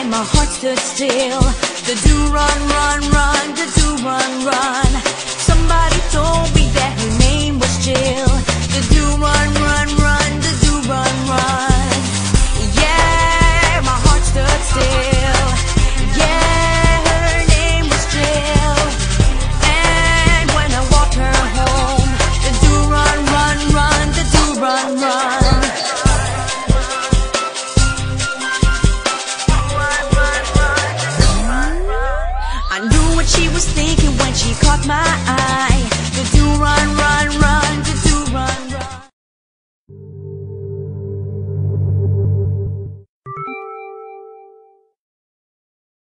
and my heart stood still. The do run, run, run, the do run. She was thinking when she caught my eye.